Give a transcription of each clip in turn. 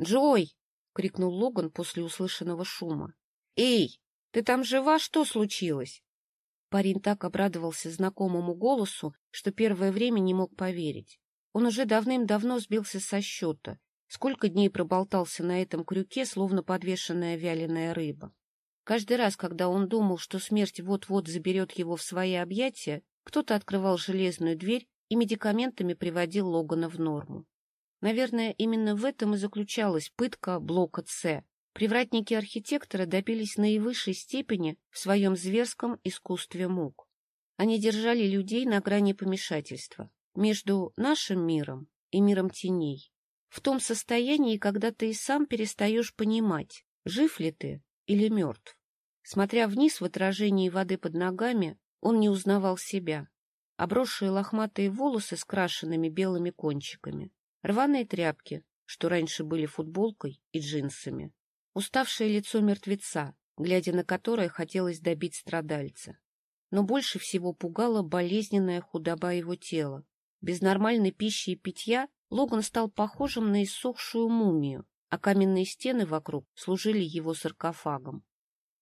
«Джой!» — крикнул Логан после услышанного шума. «Эй, ты там жива? Что случилось?» Парень так обрадовался знакомому голосу, что первое время не мог поверить. Он уже давным-давно сбился со счета. Сколько дней проболтался на этом крюке, словно подвешенная вяленая рыба. Каждый раз, когда он думал, что смерть вот-вот заберет его в свои объятия, кто-то открывал железную дверь и медикаментами приводил Логана в норму. Наверное, именно в этом и заключалась пытка блока С. Привратники архитектора добились наивысшей степени в своем зверском искусстве мук. Они держали людей на грани помешательства между нашим миром и миром теней. В том состоянии, когда ты и сам перестаешь понимать, жив ли ты или мертв. Смотря вниз в отражении воды под ногами, он не узнавал себя. Обросшие лохматые волосы с крашенными белыми кончиками, рваные тряпки, что раньше были футболкой и джинсами, уставшее лицо мертвеца, глядя на которое хотелось добить страдальца. Но больше всего пугала болезненная худоба его тела. Без нормальной пищи и питья Логан стал похожим на иссохшую мумию, а каменные стены вокруг служили его саркофагом.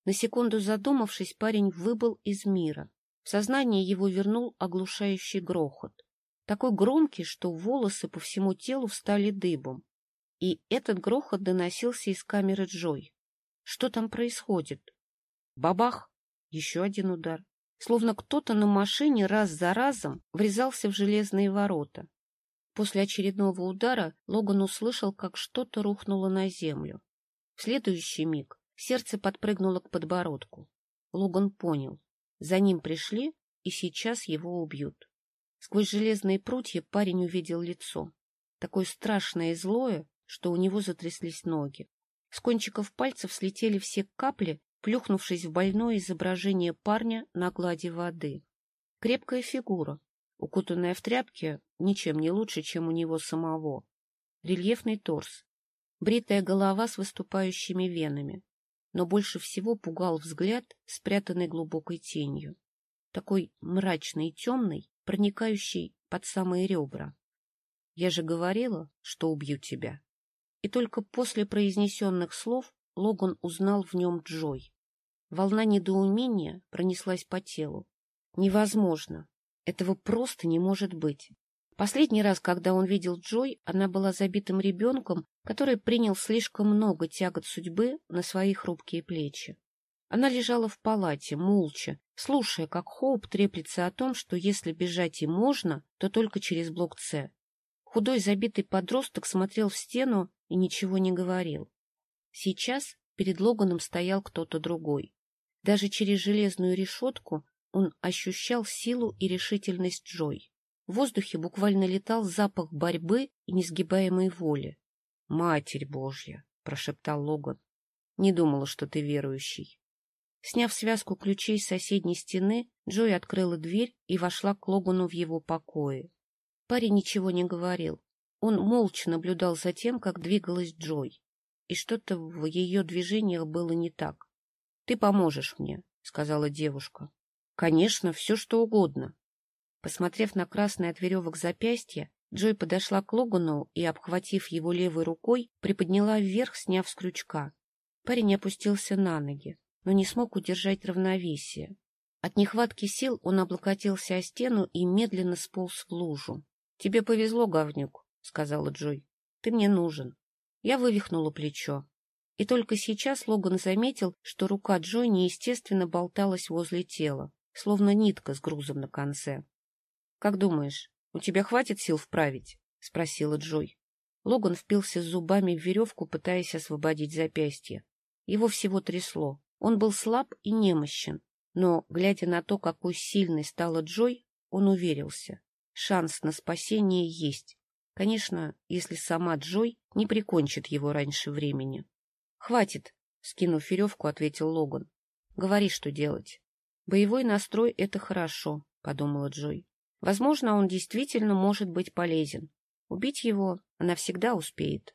На секунду задумавшись, парень выбыл из мира. В сознание его вернул оглушающий грохот. Такой громкий, что волосы по всему телу встали дыбом. И этот грохот доносился из камеры Джой. Что там происходит? Бабах! Еще один удар. Словно кто-то на машине раз за разом врезался в железные ворота. После очередного удара Логан услышал, как что-то рухнуло на землю. В следующий миг сердце подпрыгнуло к подбородку. Логан понял. За ним пришли, и сейчас его убьют. Сквозь железные прутья парень увидел лицо. Такое страшное и злое, что у него затряслись ноги. С кончиков пальцев слетели все капли, плюхнувшись в больное изображение парня на глади воды. Крепкая фигура, укутанная в тряпки, ничем не лучше, чем у него самого. Рельефный торс, бритая голова с выступающими венами. Но больше всего пугал взгляд, спрятанный глубокой тенью. Такой мрачный и темный, проникающий под самые ребра. Я же говорила, что убью тебя. И только после произнесенных слов Логан узнал в нем Джой. Волна недоумения пронеслась по телу. Невозможно. Этого просто не может быть. Последний раз, когда он видел Джой, она была забитым ребенком, который принял слишком много тягот судьбы на свои хрупкие плечи. Она лежала в палате, молча, слушая, как Хоуп треплется о том, что если бежать и можно, то только через блок С. Худой забитый подросток смотрел в стену и ничего не говорил. Сейчас перед Логаном стоял кто-то другой. Даже через железную решетку он ощущал силу и решительность Джой. В воздухе буквально летал запах борьбы и несгибаемой воли. — Матерь Божья! — прошептал Логан. — Не думала, что ты верующий. Сняв связку ключей с соседней стены, Джой открыла дверь и вошла к Логану в его покое. Парень ничего не говорил. Он молча наблюдал за тем, как двигалась Джой. И что-то в ее движениях было не так. — Ты поможешь мне, — сказала девушка. — Конечно, все что угодно. Посмотрев на красное от веревок запястье, Джой подошла к Логану и, обхватив его левой рукой, приподняла вверх, сняв с крючка. Парень опустился на ноги, но не смог удержать равновесие. От нехватки сил он облокотился о стену и медленно сполз в лужу. — Тебе повезло, говнюк, — сказала Джой. — Ты мне нужен. Я вывихнула плечо. И только сейчас Логан заметил, что рука Джой неестественно болталась возле тела, словно нитка с грузом на конце. — Как думаешь, у тебя хватит сил вправить? — спросила Джой. Логан впился зубами в веревку, пытаясь освободить запястье. Его всего трясло. Он был слаб и немощен, но, глядя на то, какой сильной стала Джой, он уверился. Шанс на спасение есть. Конечно, если сама Джой не прикончит его раньше времени. — Хватит, — скинув веревку, ответил Логан. — Говори, что делать. — Боевой настрой — это хорошо, — подумала Джой. Возможно, он действительно может быть полезен. Убить его она всегда успеет.